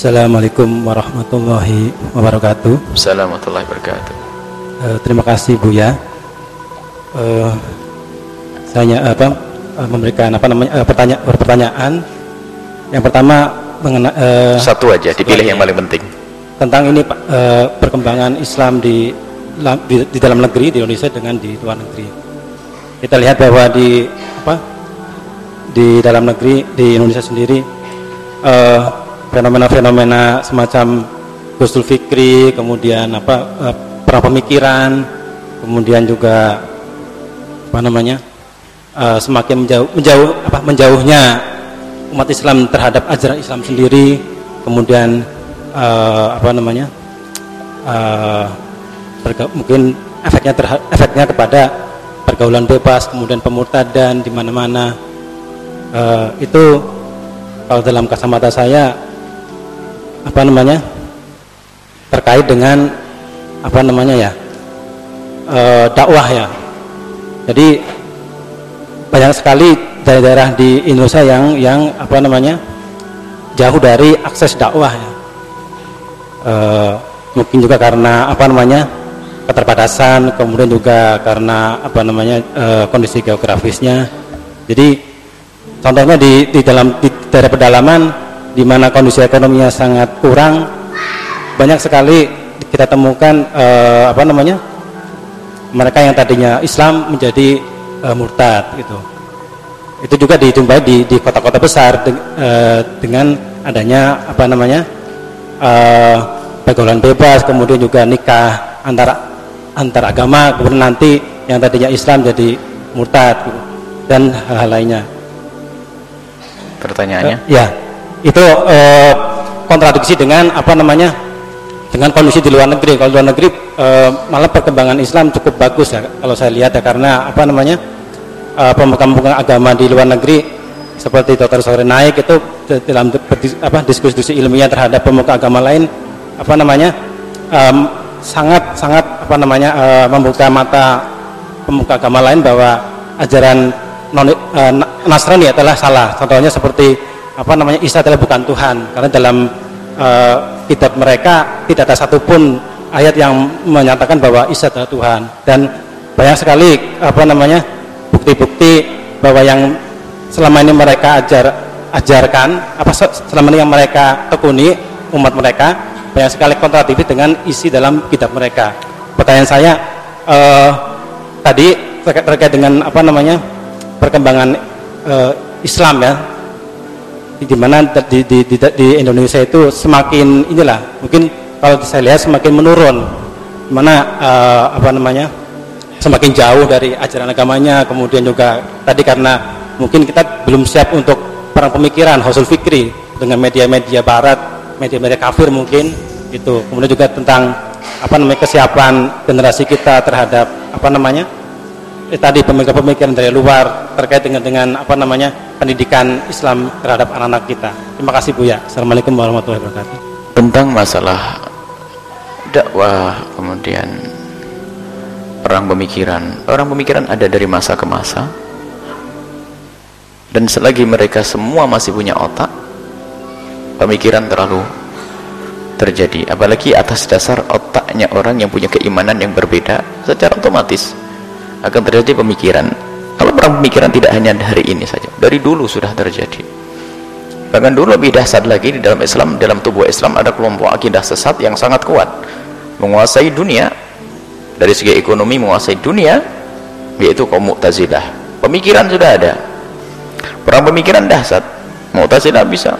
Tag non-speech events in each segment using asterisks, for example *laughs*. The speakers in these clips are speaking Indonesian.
Assalamualaikum warahmatullahi wabarakatuh. Assalamualaikum warahmatullahi wabarakatuh. Uh, terima kasih Bu ya. Uh, saya apa uh, memberikan apa namanya uh, pertanyaan pertanyaan. Yang pertama mengenai uh, satu aja dipilih yang paling penting. Tentang ini Pak uh, perkembangan Islam di, di di dalam negeri di Indonesia dengan di luar negeri. Kita lihat bahwa di apa di dalam negeri di Indonesia sendiri uh, fenomena-fenomena semacam Gusul Fikri, kemudian apa eh, perang pemikiran, kemudian juga apa namanya uh, semakin menjauh, menjauh apa menjauhnya umat Islam terhadap ajaran Islam sendiri, kemudian uh, apa namanya uh, mungkin efeknya terhadap, efeknya kepada pergaulan bebas, kemudian pemurtadan di mana-mana. Itu kalau dalam kacamata saya apa namanya terkait dengan apa namanya ya e, dakwah ya. Jadi banyak sekali daerah-daerah di Indonesia yang yang apa namanya jauh dari akses dakwah ya. E, mungkin juga karena apa namanya keterbatasan kemudian juga karena apa namanya e, kondisi geografisnya. Jadi contohnya di, di dalam di daerah pedalaman di mana kondisi ekonominya sangat kurang. Banyak sekali kita temukan uh, apa namanya mereka yang tadinya Islam menjadi uh, murtad gitu. Itu juga dijumpai di di kota-kota besar de, uh, dengan adanya apa namanya uh, pergaulan bebas kemudian juga nikah antara antar agama kemudian nanti yang tadinya Islam jadi murtad gitu, dan hal-hal lainnya. Pertanyaannya? Uh, ya itu eh, kontradiksi dengan apa namanya dengan kondisi di luar negeri kalau di luar negeri eh, malah perkembangan Islam cukup bagus ya kalau saya lihat ya karena apa namanya eh, pemegang-pemegang agama di luar negeri seperti Dr. Sore Naik itu dalam apa diskusi-diskusi ilmiah terhadap pemuka agama lain apa namanya um, sangat sangat apa namanya uh, membuka mata pemuka agama lain bahwa ajaran non, uh, Nasrani adalah salah contohnya seperti apa namanya Isa adalah bukan Tuhan. Karena dalam uh, kitab mereka tidak ada satupun ayat yang menyatakan bahwa Isa adalah Tuhan. Dan banyak sekali apa namanya bukti-bukti bahwa yang selama ini mereka ajar ajarkan apa selama ini yang mereka tekuni umat mereka banyak sekali kontradiksi dengan isi dalam kitab mereka. Pertanyaan saya uh, tadi terkait, terkait dengan apa namanya perkembangan uh, Islam ya di mana di, di, di, di Indonesia itu semakin inilah mungkin kalau saya lihat semakin menurun. Mana uh, apa namanya semakin jauh dari ajaran agamanya. Kemudian juga tadi karena mungkin kita belum siap untuk perang pemikiran hasil fikri dengan media-media barat media-media kafir mungkin itu kemudian juga tentang apa namanya kesiapan generasi kita terhadap apa namanya eh, tadi pemikiran-pemikiran dari luar terkait dengan dengan apa namanya pendidikan Islam terhadap anak-anak kita. Terima kasih Bu ya. Assalamualaikum warahmatullahi wabarakatuh. Tentang masalah dakwah kemudian perang pemikiran. Orang pemikiran ada dari masa ke masa. Dan selagi mereka semua masih punya otak, pemikiran terlalu terjadi. Apalagi atas dasar otaknya orang yang punya keimanan yang berbeda, secara otomatis akan terjadi pemikiran. Kalau perang pemikiran tidak hanya hari ini saja dari dulu sudah terjadi. Bahkan dulu lebih dahsyat lagi di dalam Islam dalam tubuh Islam ada kelompok akidah sesat yang sangat kuat. Menguasai dunia dari segi ekonomi menguasai dunia yaitu kaum Mu'tazilah. Pemikiran sudah ada. Perang pemikiran dahsyat. Mu'tazilah bisa.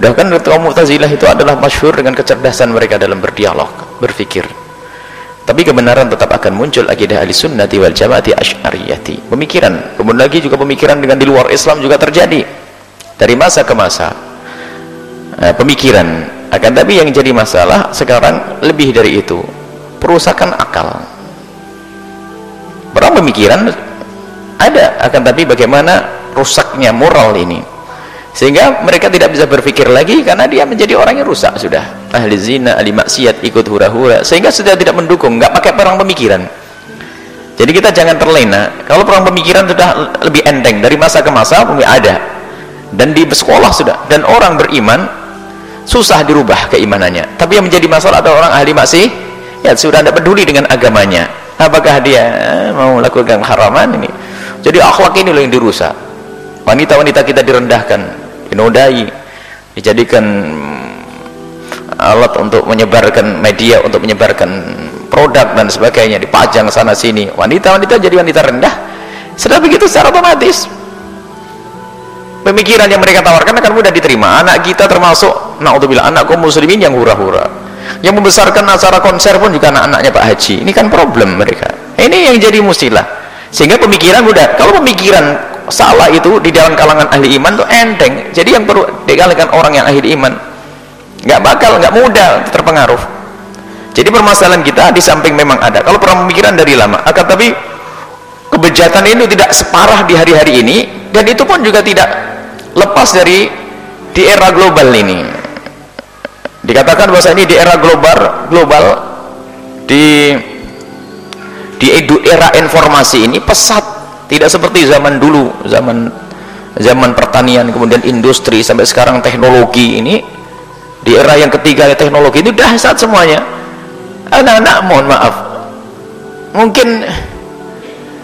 Bahkan kaum Mu'tazilah itu adalah masyhur dengan kecerdasan mereka dalam berdialog berfikir tapi kebenaran tetap akan muncul akidah ahli sunnati wal jamaati asy'ariyati. Pemikiran kemudian lagi juga pemikiran dengan di luar Islam juga terjadi. Dari masa ke masa nah, pemikiran akan tapi yang jadi masalah sekarang lebih dari itu perusakan akal. Perang pemikiran ada akan tapi bagaimana rusaknya moral ini sehingga mereka tidak bisa berpikir lagi karena dia menjadi orang yang rusak sudah. Ahli zina, ahli maksiat ikut hura-hura. Sehingga sudah tidak mendukung, nggak pakai perang pemikiran. Jadi kita jangan terlena. Kalau perang pemikiran sudah lebih enteng dari masa ke masa ada. Dan di sekolah sudah. Dan orang beriman susah dirubah keimanannya. Tapi yang menjadi masalah adalah orang ahli maksih ya sudah tidak peduli dengan agamanya. Apakah dia mau melakukan haraman ini? Jadi akhlak ini loh yang dirusak. Wanita-wanita kita direndahkan dinodai dijadikan alat untuk menyebarkan media untuk menyebarkan produk dan sebagainya dipajang sana sini. Wanita-wanita jadi wanita rendah. Sudah begitu secara otomatis. Pemikiran yang mereka tawarkan akan mudah diterima. Anak kita termasuk na'udzubillah anak kaum muslimin yang hura-hura. Yang membesarkan acara konser pun juga anak-anaknya Pak Haji. Ini kan problem mereka. Ini yang jadi musilah. Sehingga pemikiran mudah. Kalau pemikiran salah itu di dalam kalangan ahli iman itu enteng. Jadi yang perlu dikalikan orang yang ahli iman. Nggak bakal nggak mudah terpengaruh. Jadi permasalahan kita di samping memang ada. Kalau pemikiran dari lama akan tapi kebejatan itu tidak separah di hari-hari ini dan itu pun juga tidak lepas dari di era global ini. Dikatakan bahwa ini di era global global di di era informasi ini pesat tidak seperti zaman dulu zaman zaman pertanian kemudian industri sampai sekarang teknologi ini di era yang ketiga teknologi itu dahsyat semuanya. Anak-anak mohon maaf. Mungkin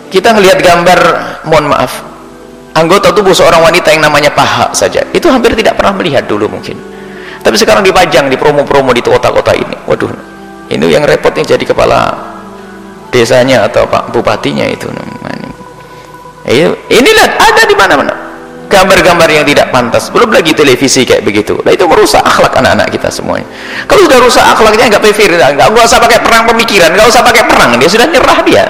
kita ngelihat gambar mohon maaf. Anggota tubuh seorang wanita yang namanya paha saja itu hampir tidak pernah melihat dulu mungkin. Tapi sekarang dipajang di promo-promo di kota-kota ini. Waduh ini yang repot yang jadi kepala desanya atau pak bupatinya itu inilah ada di mana-mana gambar-gambar yang tidak pantas belum lagi televisi kayak begitu nah itu merusak akhlak anak-anak kita semuanya kalau sudah rusak akhlaknya nggak pevir nggak usah pakai perang pemikiran nggak usah pakai perang dia sudah nyerah dia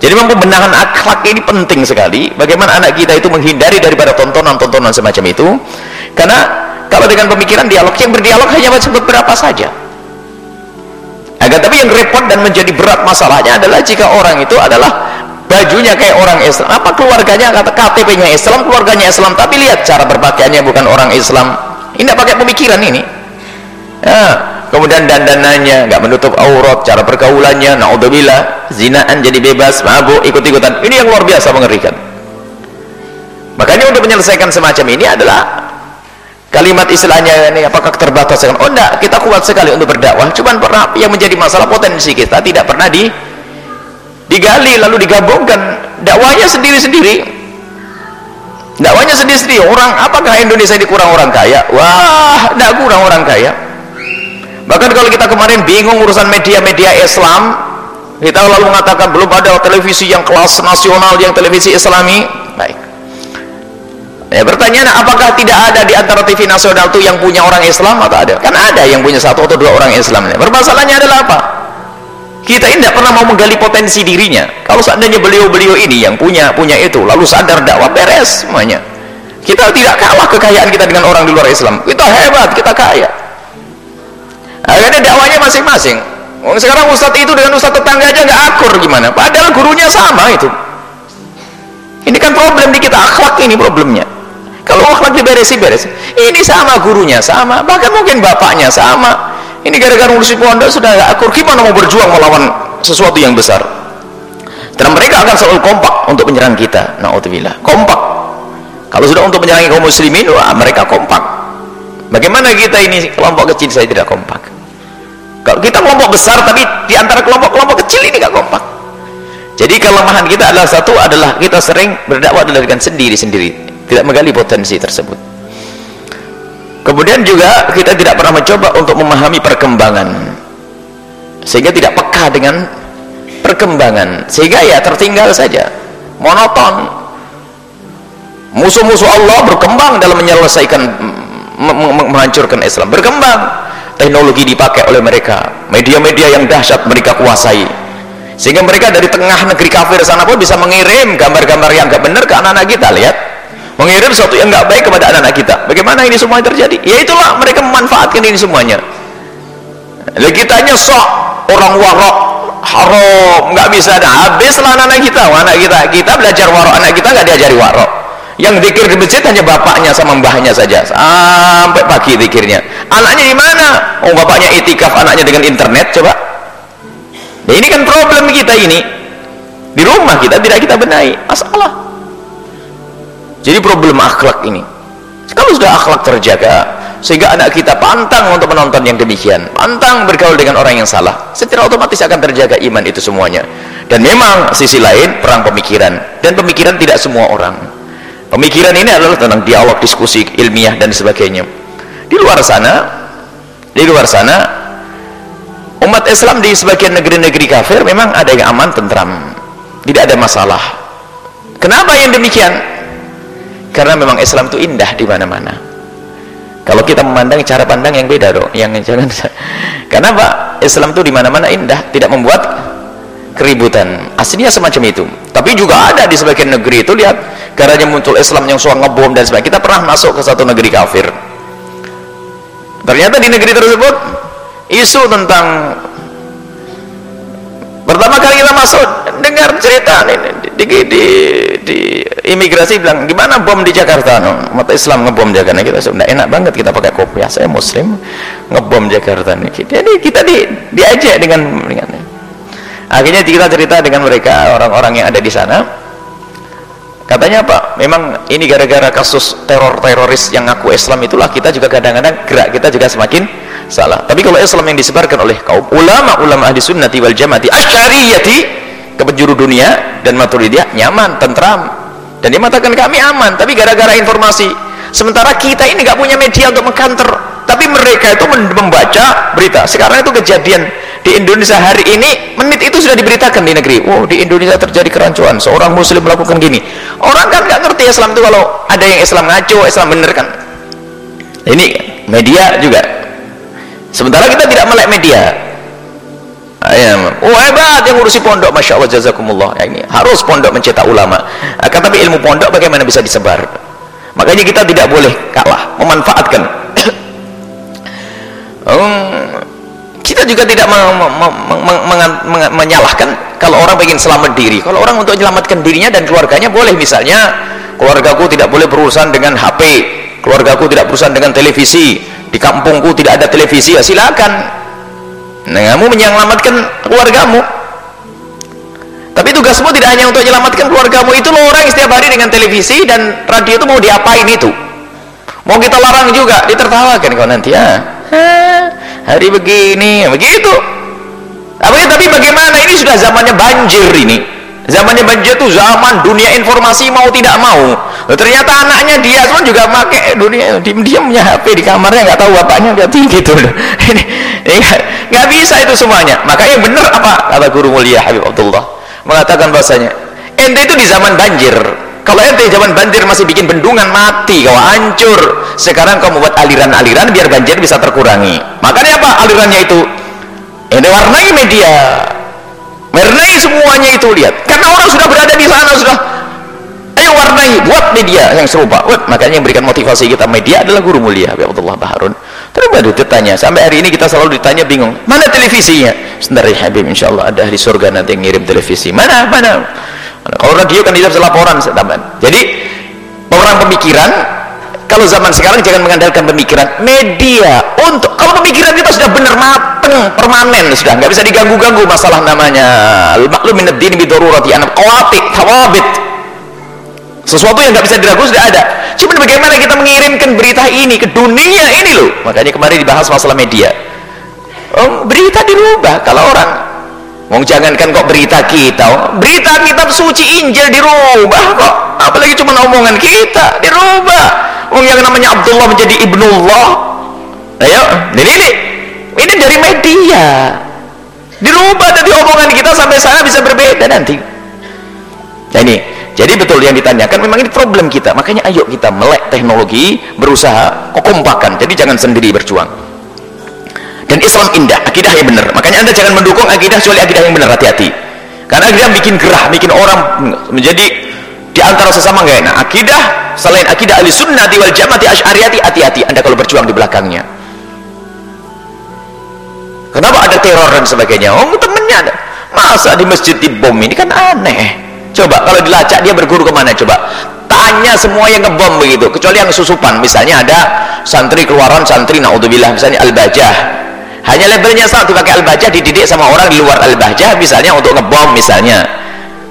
jadi pembenahan akhlak ini penting sekali. Bagaimana anak kita itu menghindari daripada tontonan-tontonan semacam itu. Karena kalau dengan pemikiran dialog yang berdialog hanya beberapa saja. Agar tapi yang repot dan menjadi berat masalahnya adalah jika orang itu adalah bajunya kayak orang Islam. Apa keluarganya kata KTP-nya Islam, keluarganya Islam, tapi lihat cara berpakaiannya bukan orang Islam. Ini pakai pemikiran ini. Ya, kemudian dandanannya nggak menutup aurat cara pergaulannya naudzubillah zinaan jadi bebas mabuk ikut-ikutan ini yang luar biasa mengerikan makanya untuk menyelesaikan semacam ini adalah kalimat istilahnya ini apakah terbatas oh enggak kita kuat sekali untuk berdakwah cuman pernah yang menjadi masalah potensi kita tidak pernah di digali lalu digabungkan. Dakwahnya sendiri-sendiri. Dakwahnya sendiri-sendiri. Orang apakah Indonesia ini kurang orang kaya? Wah tidak kurang orang kaya. Bahkan kalau kita kemarin bingung urusan media-media Islam kita lalu mengatakan belum ada televisi yang kelas nasional yang televisi islami. Baik. Ya pertanyaan apakah tidak ada di antara TV nasional itu yang punya orang Islam atau ada? Kan ada yang punya satu atau dua orang Islam permasalahannya adalah apa kita ini tidak pernah mau menggali potensi dirinya. Kalau seandainya beliau-beliau ini yang punya punya itu lalu sadar dakwah beres semuanya. Kita tidak kalah kekayaan kita dengan orang di luar Islam. Kita hebat kita kaya. Akhirnya dakwanya masing-masing. Sekarang ustadz itu dengan ustadz tetangga aja nggak akur gimana. Padahal gurunya sama itu. Ini kan problem di kita akhlak ini problemnya. Kalau akhlak diberesi beres ini sama gurunya sama bahkan mungkin bapaknya sama ini gara-gara ngurusi pondok sudah nggak akur. Gimana mau berjuang melawan sesuatu yang besar? Dan mereka akan selalu kompak untuk menyerang kita. Na'udzubillah. Kompak. Kalau sudah untuk menyerang kaum muslimin wah mereka kompak. Bagaimana kita ini kelompok kecil? Saya tidak kompak. Kalau kita kelompok besar tapi di antara kelompok-kelompok kecil ini gak kompak. Jadi kelemahan kita adalah satu adalah kita sering berdakwah dengan sendiri-sendiri. Tidak menggali potensi tersebut kemudian juga kita tidak pernah mencoba untuk memahami perkembangan. Sehingga tidak peka dengan perkembangan. Sehingga ya tertinggal saja. Monoton. Musuh-musuh Allah berkembang dalam menyelesaikan menghancurkan Islam. Berkembang. Teknologi dipakai oleh mereka. Media-media yang dahsyat mereka kuasai. Sehingga mereka dari tengah negeri kafir sana pun bisa mengirim gambar-gambar yang gak benar ke anak-anak kita. Lihat mengirim sesuatu yang gak baik kepada anak-anak kita. Bagaimana ini semua terjadi? Ya itulah mereka memanfaatkan ini semuanya. Lalu kitanya sok orang warok haram nggak bisa ada. Habislah anak-anak kita. Anak kita kita belajar warok anak kita nggak diajari warok. Yang zikir di masjid hanya bapaknya sama mbahnya saja. Sampai pagi zikirnya anaknya di mana? Oh bapaknya itikaf anaknya dengan internet coba. Nah, ini kan problem kita ini. Di rumah kita tidak kita benahi. Masalah jadi problem akhlak ini. Kalau sudah akhlak terjaga sehingga anak kita pantang untuk menonton yang demikian pantang bergaul dengan orang yang salah secara otomatis akan terjaga iman itu semuanya. Dan memang sisi lain perang pemikiran. Dan pemikiran tidak semua orang. Pemikiran ini adalah tentang dialog diskusi ilmiah dan sebagainya. Di luar sana di luar sana umat Islam di sebagian negeri-negeri kafir memang ada yang aman tentram. Tidak ada masalah. Kenapa yang demikian karena memang Islam itu indah di mana-mana. Kalau kita memandang cara pandang yang beda dong yang jangan *laughs* karena Pak Islam itu di mana-mana indah tidak membuat keributan. Aslinya semacam itu. Tapi juga ada di sebagian negeri itu lihat karena muncul Islam yang suka ngebom dan sebagainya. Kita pernah masuk ke satu negeri kafir. Ternyata di negeri tersebut isu tentang pertama kali kita masuk dengar cerita nih, di, di, di, di imigrasi bilang di mana bom di Jakarta? No, umat Islam ngebom Jakarta. Kita sudah enak banget kita pakai kopi saya muslim ngebom Jakarta nih. Jadi kita di, diajak dengan, dengan akhirnya kita cerita dengan mereka orang-orang yang ada di sana. Katanya apa memang ini gara-gara kasus teror teroris yang ngaku Islam itulah kita juga kadang-kadang gerak kita juga semakin salah. Tapi kalau Islam yang disebarkan oleh kaum ulama-ulama ahli sunnati wal jamaati asyariyati ke penjuru dunia dan maturidiyah nyaman, tentram. Dan dia mengatakan kami aman tapi gara-gara informasi. Sementara kita ini nggak punya media untuk mengkanter. Tapi mereka itu membaca berita. Sekarang itu kejadian di Indonesia hari ini menit itu sudah diberitakan di negeri. Wow di Indonesia terjadi kerancuan. Seorang muslim melakukan gini. Orang kan nggak ngerti Islam itu kalau ada yang Islam ngaco Islam bener kan? Ini media juga. Sementara kita tidak melek media ya, oh hebat yang ngurusi pondok. Masya Allah jazakumullah. Ya, ini harus pondok mencetak ulama. Akan tapi ilmu pondok bagaimana bisa disebar? Makanya kita tidak boleh kalah memanfaatkan. *coughs* Um, kita juga tidak menyalahkan kalau orang ingin selamat diri. Kalau orang untuk menyelamatkan dirinya dan keluarganya boleh. Misalnya keluargaku tidak boleh berurusan dengan HP keluargaku tidak berurusan dengan televisi di kampungku tidak ada televisi ya silakan nah kamu menyelamatkan keluargamu. Tapi tugasmu tidak hanya untuk menyelamatkan keluargamu itu loh orang setiap hari dengan televisi dan radio itu mau diapain itu? Mau kita larang juga ditertawakan kau nanti ya. Hari begini begitu. Tapi bagaimana? Ini sudah zamannya banjir ini zamannya banjir itu zaman dunia informasi mau tidak mau. Ternyata anaknya dia semua juga pakai dunia diam-diam punya HP di kamarnya nggak tahu bapaknya *laughs* nggak tinggi gitu ini nggak bisa itu semuanya. Makanya benar apa? Kata guru mulia Habib Abdullah. Mengatakan bahasanya ente itu di zaman banjir. Kalau ente zaman banjir masih bikin bendungan mati kau hancur. Sekarang kau membuat aliran-aliran biar banjir bisa terkurangi. Makanya apa alirannya itu? Ente warnai media warnai semuanya itu lihat. Karena orang sudah berada di sana sudah ayo warnai buat media yang serupa. Wah, makanya yang memberikan motivasi kita. Media adalah guru mulia Abdullah Baharun. Terus baru ditanya. Sampai hari ini kita selalu ditanya bingung. Mana televisinya? Sebentar ya Habib insya Allah ada di surga nanti ngirim televisi. Mana mana? Kalau radio kan tidak laporan jadi orang pemikiran kalau zaman sekarang jangan mengandalkan pemikiran. Media untuk kalau pemikiran kita sudah benar mateng permanen sudah nggak bisa diganggu-ganggu masalah namanya. Al-maklum min ad-din bi darurati an qawati thawabit sesuatu yang nggak bisa diragu sudah ada. Cuma bagaimana kita mengirimkan berita ini ke dunia ini loh? Makanya kemarin dibahas masalah media. Oh, berita dirubah. Kalau orang Wong jangankan kok berita kita, berita kitab suci Injil dirubah kok. Apalagi cuma omongan kita dirubah. Wong yang namanya Abdullah menjadi ibnullah. Ayo, ini ini ini dari media. Dirubah dari omongan kita sampai sana bisa berbeda nanti. Nah ini, jadi betul yang ditanyakan memang ini problem kita. Makanya ayo kita melek teknologi, berusaha kokompakan. Jadi jangan sendiri berjuang dan Islam indah akidah yang benar makanya anda jangan mendukung akidah kecuali akidah yang benar hati-hati karena akidah bikin gerah bikin orang menjadi di antara sesama nggak enak akidah selain akidah ahli sunnah wal jamaati asy'ariyati hati-hati anda kalau berjuang di belakangnya. Kenapa ada teror dan sebagainya? Oh temennya ada. Masa di masjid dibom ini kan aneh. Coba kalau dilacak dia berguru ke mana coba? Tanya semua yang ngebom begitu kecuali yang susupan. Misalnya ada santri keluaran santri naudzubillah misalnya al-bajah. Hanya labelnya saat dipakai al-bajah dididik sama orang di luar al-bajah misalnya untuk ngebom misalnya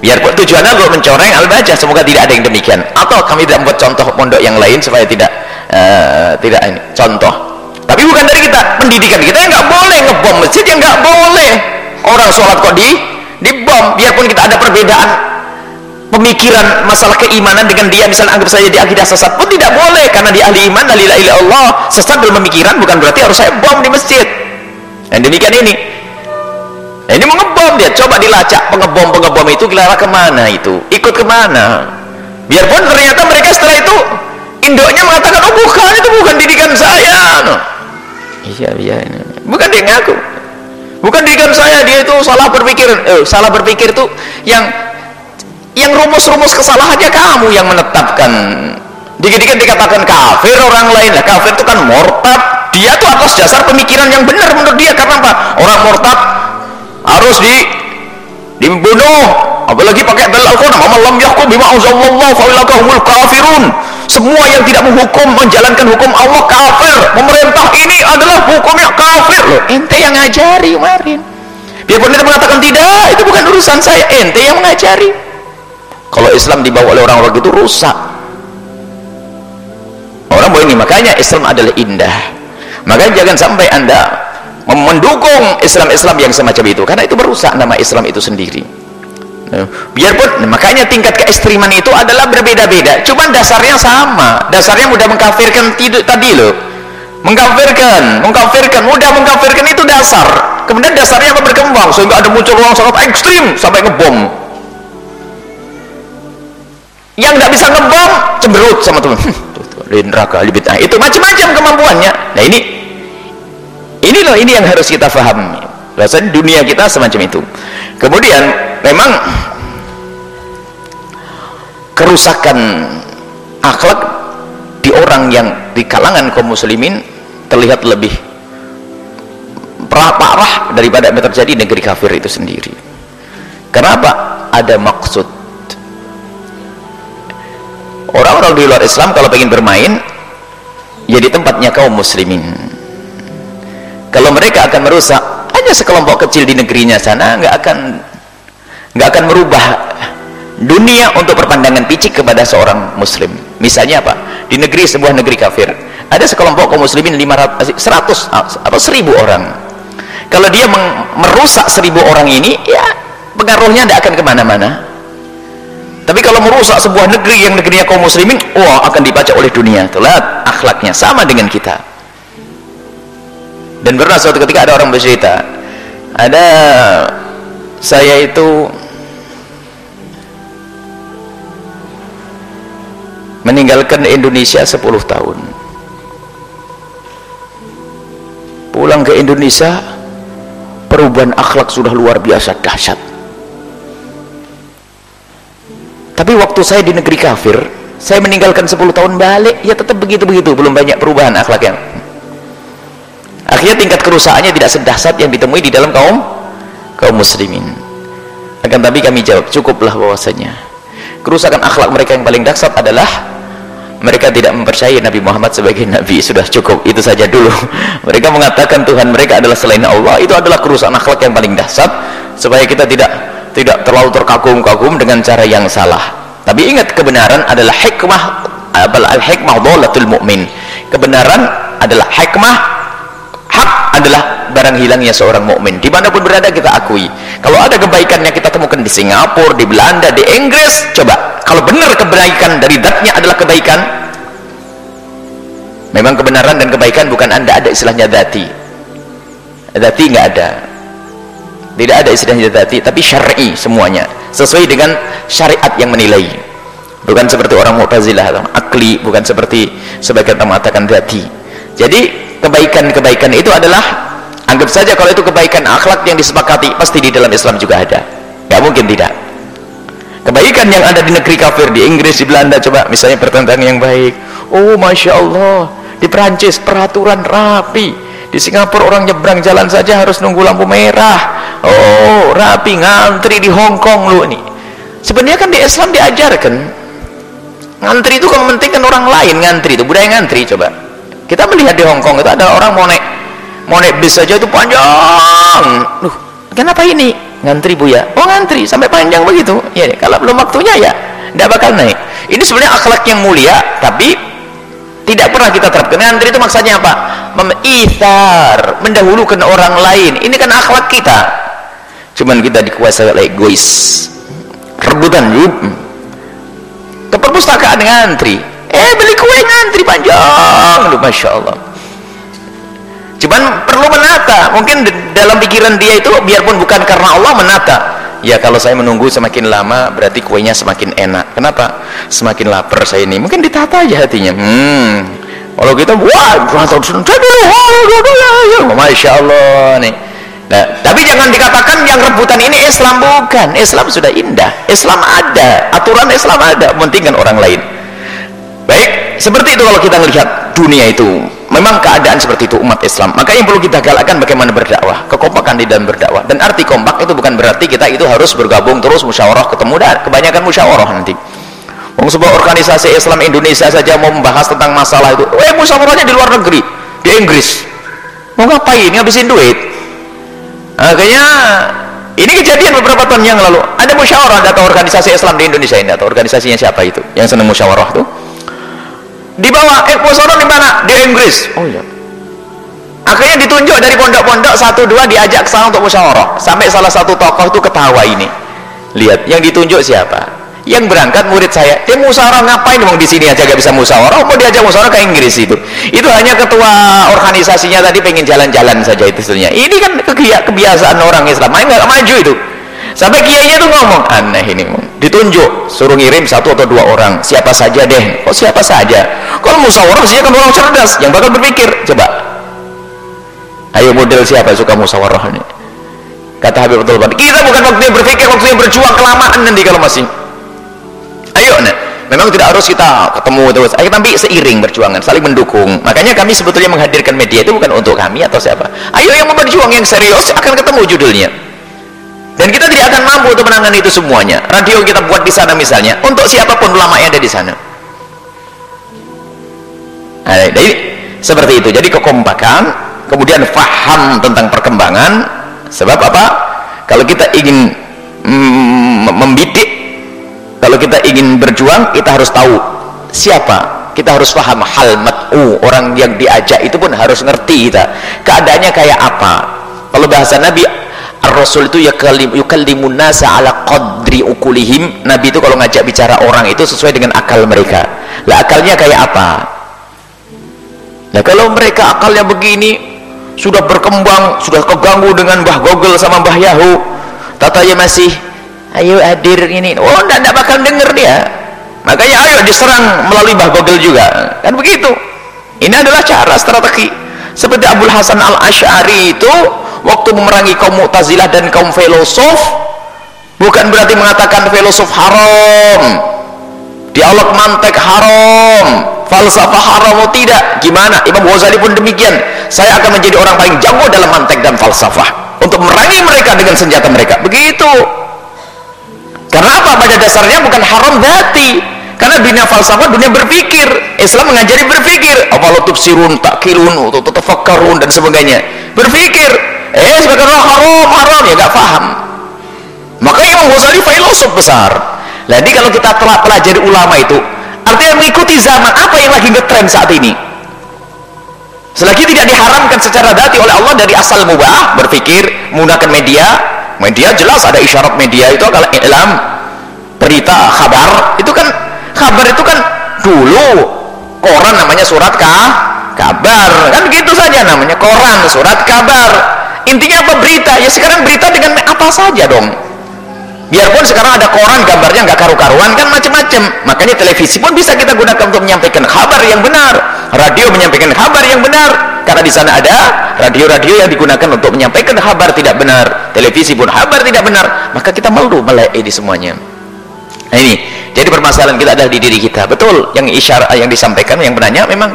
biar tujuannya untuk mencoreng al-bajah semoga tidak ada yang demikian. Atau kami tidak membuat contoh pondok yang lain supaya tidak uh, tidak ini contoh. Tapi bukan dari kita pendidikan kita yang nggak boleh ngebom masjid yang nggak boleh. Orang sholat kok di di bom biarpun kita ada perbedaan pemikiran masalah keimanan dengan dia misalnya anggap saja dia akidah sesat pun tidak boleh karena dia ahli iman la ilaha Allah sesat dalam pemikiran bukan berarti harus saya bom di masjid. Dan demikian ini nah, ini mengebom dia. Coba dilacak. Pengebom-pengebom itu kira ke mana itu? Ikut ke mana? Biarpun ternyata mereka setelah itu induknya mengatakan oh bukan. Itu bukan didikan saya. No. iya iya bukan dia ngaku. Bukan didikan saya. Dia itu salah berpikir eh, salah berpikir itu yang yang rumus-rumus kesalahannya kamu yang menetapkan. Dikit-dikit dikatakan kafir orang lain. Lah kafir itu kan murtad dia tuh atas dasar pemikiran yang benar menurut dia. Karena apa? Orang murtad harus di dibunuh. Apalagi pakai dalil Al-Quran man lam yahkum bima anzalallahu fa humul kafirun. Semua yang tidak menghukum menjalankan hukum Allah kafir. Pemerintah ini adalah hukumnya kafir. Loh ente yang ngajari kemarin. Biarpun ente mengatakan tidak itu bukan urusan saya. Ente yang mengajari. Kalau Islam dibawa oleh orang-orang itu rusak. Orang boleh ini makanya Islam adalah indah. Makanya jangan sampai anda mendukung Islam-Islam yang semacam itu. Karena itu merusak nama Islam itu sendiri. Nah, biarpun makanya tingkat keekstriman itu adalah berbeda-beda. Cuman dasarnya sama. Dasarnya mudah mengkafirkan tidak tadi loh. Mengkafirkan mengkafirkan mudah mengkafirkan itu dasar. Kemudian dasarnya apa? Berkembang. Sehingga ada muncul orang sangat ekstrim sampai ngebom. Yang nggak bisa ngebom cemberut sama teman. *laughs* Neraka nah, itu macam-macam kemampuannya. Nah ini ini loh ini yang harus kita pahami rasanya dunia kita semacam itu. Kemudian memang kerusakan akhlak di orang yang di kalangan kaum muslimin terlihat lebih parah daripada yang terjadi di negeri kafir itu sendiri. Kenapa? Ada maksud. Orang-orang di luar Islam kalau ingin bermain ya tempatnya kaum muslimin kalau mereka akan merusak hanya sekelompok kecil di negerinya sana nggak akan nggak akan merubah dunia untuk perpandangan picik kepada seorang muslim. Misalnya apa? Di negeri sebuah negeri kafir. Ada sekelompok kaum muslimin 500 100 atau 1000 orang. Kalau dia merusak 1000 orang ini ya pengaruhnya tidak akan ke mana-mana. Tapi kalau merusak sebuah negeri yang negerinya kaum muslimin wah akan dibaca oleh dunia. Lihat akhlaknya sama dengan kita dan pernah suatu ketika ada orang bercerita ada saya itu meninggalkan Indonesia 10 tahun. Pulang ke Indonesia perubahan akhlak sudah luar biasa dahsyat. Tapi waktu saya di negeri kafir saya meninggalkan 10 tahun balik ya tetap begitu-begitu belum banyak perubahan akhlaknya akhirnya tingkat kerusakannya tidak sedahsyat yang ditemui di dalam kaum kaum muslimin. Akan tapi kami jawab cukuplah bahwasanya kerusakan akhlak mereka yang paling dahsyat adalah mereka tidak mempercayai Nabi Muhammad sebagai Nabi. Sudah cukup itu saja dulu. *laughs* Mereka mengatakan Tuhan mereka adalah selain Allah. Itu adalah kerusakan akhlak yang paling dahsyat. Supaya kita tidak tidak terlalu terkagum-kagum dengan cara yang salah. Tapi ingat kebenaran adalah hikmah al hikmah dholatul mu'min. Kebenaran adalah hikmah adalah barang hilangnya seorang mukmin. Di mana pun berada kita akui. Kalau ada kebaikan yang kita temukan di Singapura, di Belanda, di Inggris. Coba kalau benar kebaikan dari datnya adalah kebaikan memang kebenaran dan kebaikan bukan anda ada istilahnya dati dati nggak ada. Tidak ada istilahnya dati tapi syar'i semuanya. Sesuai dengan syariat yang menilai. Bukan seperti orang Mu'tazilah atau akli bukan seperti sebagian orang mengatakan dati jadi kebaikan-kebaikan itu adalah anggap saja kalau itu kebaikan akhlak yang disepakati pasti di dalam Islam juga ada. Nggak mungkin tidak. Kebaikan yang ada di negeri kafir di Inggris, di Belanda coba misalnya pertentangan yang baik. Oh Masya Allah di Perancis peraturan rapi. Di Singapura orang nyebrang jalan saja harus nunggu lampu merah. Oh rapi ngantri di Hong Kong lu nih. Sebenarnya kan di Islam diajarkan ngantri itu kalau mementingkan orang lain ngantri itu budaya ngantri coba kita melihat di Hong Kong itu ada orang mau naik mau naik bis saja itu panjang. Duh, kenapa ini? Ngantri bu ya? Oh ngantri sampai panjang begitu. Ya kalau belum waktunya ya tidak bakal naik. Ini sebenarnya akhlak yang mulia tapi tidak pernah kita terapkan. Ngantri itu maksudnya apa? Memithar mendahulukan orang lain. Ini kan akhlak kita. Cuman kita dikuasai oleh egois. Rebutan yuk ke perpustakaan ngantri eh beli kue ngantri panjang Aduh, Masya Allah. Cuman perlu menata. Mungkin dalam pikiran dia itu biarpun bukan karena Allah menata. Ya kalau saya menunggu semakin lama berarti kuenya semakin enak. Kenapa? Semakin lapar saya ini. Mungkin ditata aja hatinya. Hmm. Kalau kita wah Masya Allah nih. Nah, tapi jangan dikatakan yang rebutan ini Islam bukan. Islam sudah indah. Islam ada. Aturan Islam ada. Mementingkan orang lain baik seperti itu kalau kita melihat dunia itu. Memang keadaan seperti itu umat Islam. Maka yang perlu kita galakkan bagaimana berdakwah. Kekompakan di dalam berdakwah. Dan arti kompak itu bukan berarti kita itu harus bergabung terus musyawarah ketemu. Dan kebanyakan musyawarah nanti. Wong sebuah organisasi Islam Indonesia saja mau membahas tentang masalah itu. Eh musyawarahnya di luar negeri. Di Inggris. Mau ngapain? Ngabisin duit. Akhirnya ini kejadian beberapa tahun yang lalu. Ada musyawarah atau organisasi Islam di Indonesia ini. Atau organisasinya siapa itu? Yang senang musyawarah tuh dibawa eh Posono di mana? Di Inggris. Oh iya. Akhirnya ditunjuk dari pondok-pondok satu dua diajak ke sana untuk musyawarah. Sampai salah satu tokoh itu ketawa ini. Lihat yang ditunjuk siapa? Yang berangkat murid saya. Dia musyawarah ngapain mau di sini aja gak bisa musyawarah? Mau diajak musyawarah ke Inggris itu? Itu hanya ketua organisasinya tadi pengen jalan-jalan saja itu sebenarnya. Ini kan kebiasaan orang Islam. Nggak? Maju itu sampai kiainya tuh ngomong aneh ini ditunjuk suruh ngirim satu atau dua orang. Siapa saja deh. Kok siapa saja? Kalau musyawarah mestinya kan orang cerdas yang bakal berpikir. Coba. Ayo model siapa suka musyawarah ini? Kata Habib Abdul Bani kita bukan waktunya berpikir waktunya berjuang kelamaan nanti kalau masih. Ayo nah memang tidak harus kita ketemu terus. Ayo tapi seiring berjuangan saling mendukung. Makanya kami sebetulnya menghadirkan media itu bukan untuk kami atau siapa. Ayo yang mau berjuang yang serius akan ketemu judulnya dan kita tidak akan mampu untuk menangani itu semuanya. Radio kita buat di sana misalnya untuk siapa pun ulama yang ada di sana. Nah, jadi seperti itu. Jadi kekompakan kemudian faham tentang perkembangan. Sebab apa? Kalau kita ingin mm, membidik kalau kita ingin berjuang kita harus tahu siapa. Kita harus paham hal mat'u orang yang diajak itu pun harus ngerti kita keadaannya kayak apa? Kalau bahasa Nabi Ar-Rasul itu yukallimun nasa ala qadri ukulihim. Nabi itu kalau ngajak bicara orang itu sesuai dengan akal mereka. Lah akalnya kayak apa? Nah kalau mereka akalnya begini sudah berkembang, sudah keganggu dengan Mbah Google sama Mbah Yahoo. Tatanya masih ayo hadir ini. Oh, enggak, enggak bakal denger dia. Makanya ayo diserang melalui Mbah Google juga. Kan begitu. Ini adalah cara strategi. Seperti Abdul Hasan Al-Asy'ari itu waktu memerangi kaum Mu'tazilah dan kaum filosof bukan berarti mengatakan filosof haram. Dialog mantek haram. Falsafah haram atau tidak? Gimana? Imam Ghazali pun demikian. Saya akan menjadi orang paling jago dalam mantek dan falsafah. Untuk merangi mereka dengan senjata mereka. Begitu. Karena apa? Pada dasarnya bukan haram dati karena dunia falsafah dunia berpikir. Islam mengajari berpikir. Apa tufsirun takilun atau tafakkarun dan sebagainya. Berpikir eh sebagai orang haram haram. Ya gak paham maka Imam Ghazali filosof besar. Jadi kalau kita telah pelajari ulama itu artinya mengikuti zaman apa yang lagi ngetrend saat ini? Selagi tidak diharamkan secara dati oleh Allah dari asal mubah berpikir menggunakan media media jelas ada isyarat media itu kalau ilam berita kabar itu kan kabar itu kan dulu koran namanya surat kah kabar kan begitu saja namanya koran surat kabar intinya apa? Berita. Ya sekarang berita dengan apa saja dong? Biarpun sekarang ada koran gambarnya nggak karu-karuan kan macam-macam makanya televisi pun bisa kita gunakan untuk menyampaikan kabar yang benar. Radio menyampaikan kabar yang benar. Karena di sana ada radio-radio yang digunakan untuk menyampaikan kabar tidak benar. Televisi pun kabar tidak benar. Maka kita malu melek di semuanya. Nah ini. Jadi permasalahan kita adalah di diri kita. Betul yang isyarat yang disampaikan yang benarnya memang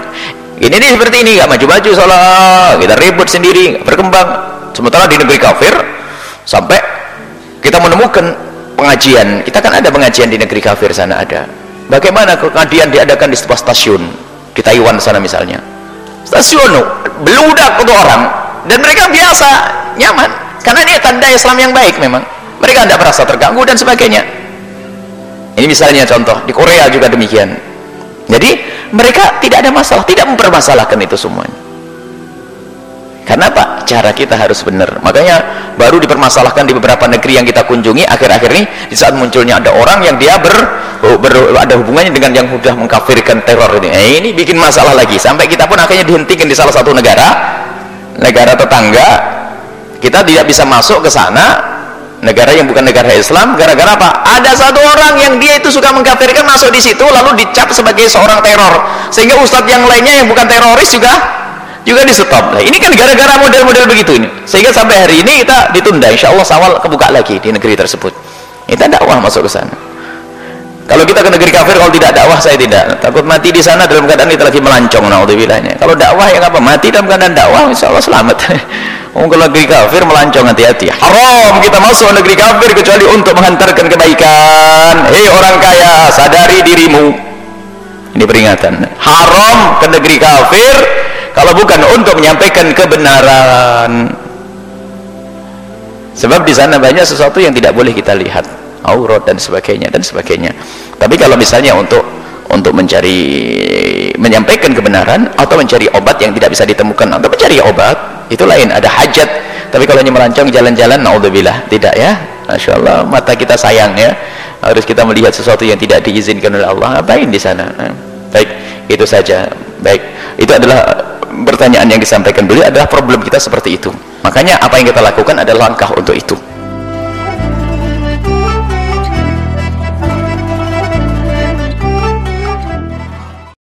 ini nih seperti ini. Nggak maju-maju salah kita ribut sendiri berkembang sementara di negeri kafir sampai kita menemukan pengajian. Kita kan ada pengajian di negeri kafir sana ada. Bagaimana pengajian diadakan di sebuah stasiun? Di Taiwan sana misalnya. Stasiun beludak untuk orang. Dan mereka biasa nyaman. Karena ini tanda Islam yang baik memang. Mereka tidak merasa terganggu dan sebagainya. Ini misalnya contoh di Korea juga demikian. Jadi mereka tidak ada masalah tidak mempermasalahkan itu semuanya karena apa? cara kita harus benar. Makanya baru dipermasalahkan di beberapa negeri yang kita kunjungi akhir-akhir ini di saat munculnya ada orang yang dia ber, ber ada hubungannya dengan yang sudah mengkafirkan teror ini. Eh, ini bikin masalah lagi. Sampai kita pun akhirnya dihentikan di salah satu negara negara tetangga. Kita tidak bisa masuk ke sana. Negara yang bukan negara Islam gara-gara apa? ada satu orang yang dia itu suka mengkafirkan masuk di situ lalu dicap sebagai seorang teror. Sehingga ustadz yang lainnya yang bukan teroris juga juga di stop. Nah, ini kan gara-gara model-model begitu ini. Sehingga sampai hari ini kita ditunda. Insya Allah sawal kebuka lagi di negeri tersebut. Kita dakwah masuk ke sana. Kalau kita ke negeri kafir, kalau tidak dakwah saya tidak. Takut mati di sana dalam keadaan kita lagi melancong. Naudzubillah. Kalau dakwah yang apa? Mati dalam keadaan dakwah, insya Allah selamat. *laughs* Oh, kalau negeri kafir melancong hati-hati. Haram kita masuk negeri kafir kecuali untuk menghantarkan kebaikan. Hei orang kaya, sadari dirimu. Ini peringatan. Haram ke negeri kafir kalau bukan untuk menyampaikan kebenaran. Sebab di sana banyak sesuatu yang tidak boleh kita lihat. Aurat dan sebagainya dan sebagainya. Tapi kalau misalnya untuk untuk mencari menyampaikan kebenaran atau mencari obat yang tidak bisa ditemukan atau mencari obat itu lain ada hajat. Tapi kalau hanya melancong jalan-jalan naudzubillah. Tidak ya. Masya Allah mata kita sayang ya. Harus kita melihat sesuatu yang tidak diizinkan oleh Allah. Ngapain di sana? Nah, baik itu saja. Baik itu adalah pertanyaan yang disampaikan beliau adalah problem kita seperti itu. Makanya apa yang kita lakukan adalah langkah untuk itu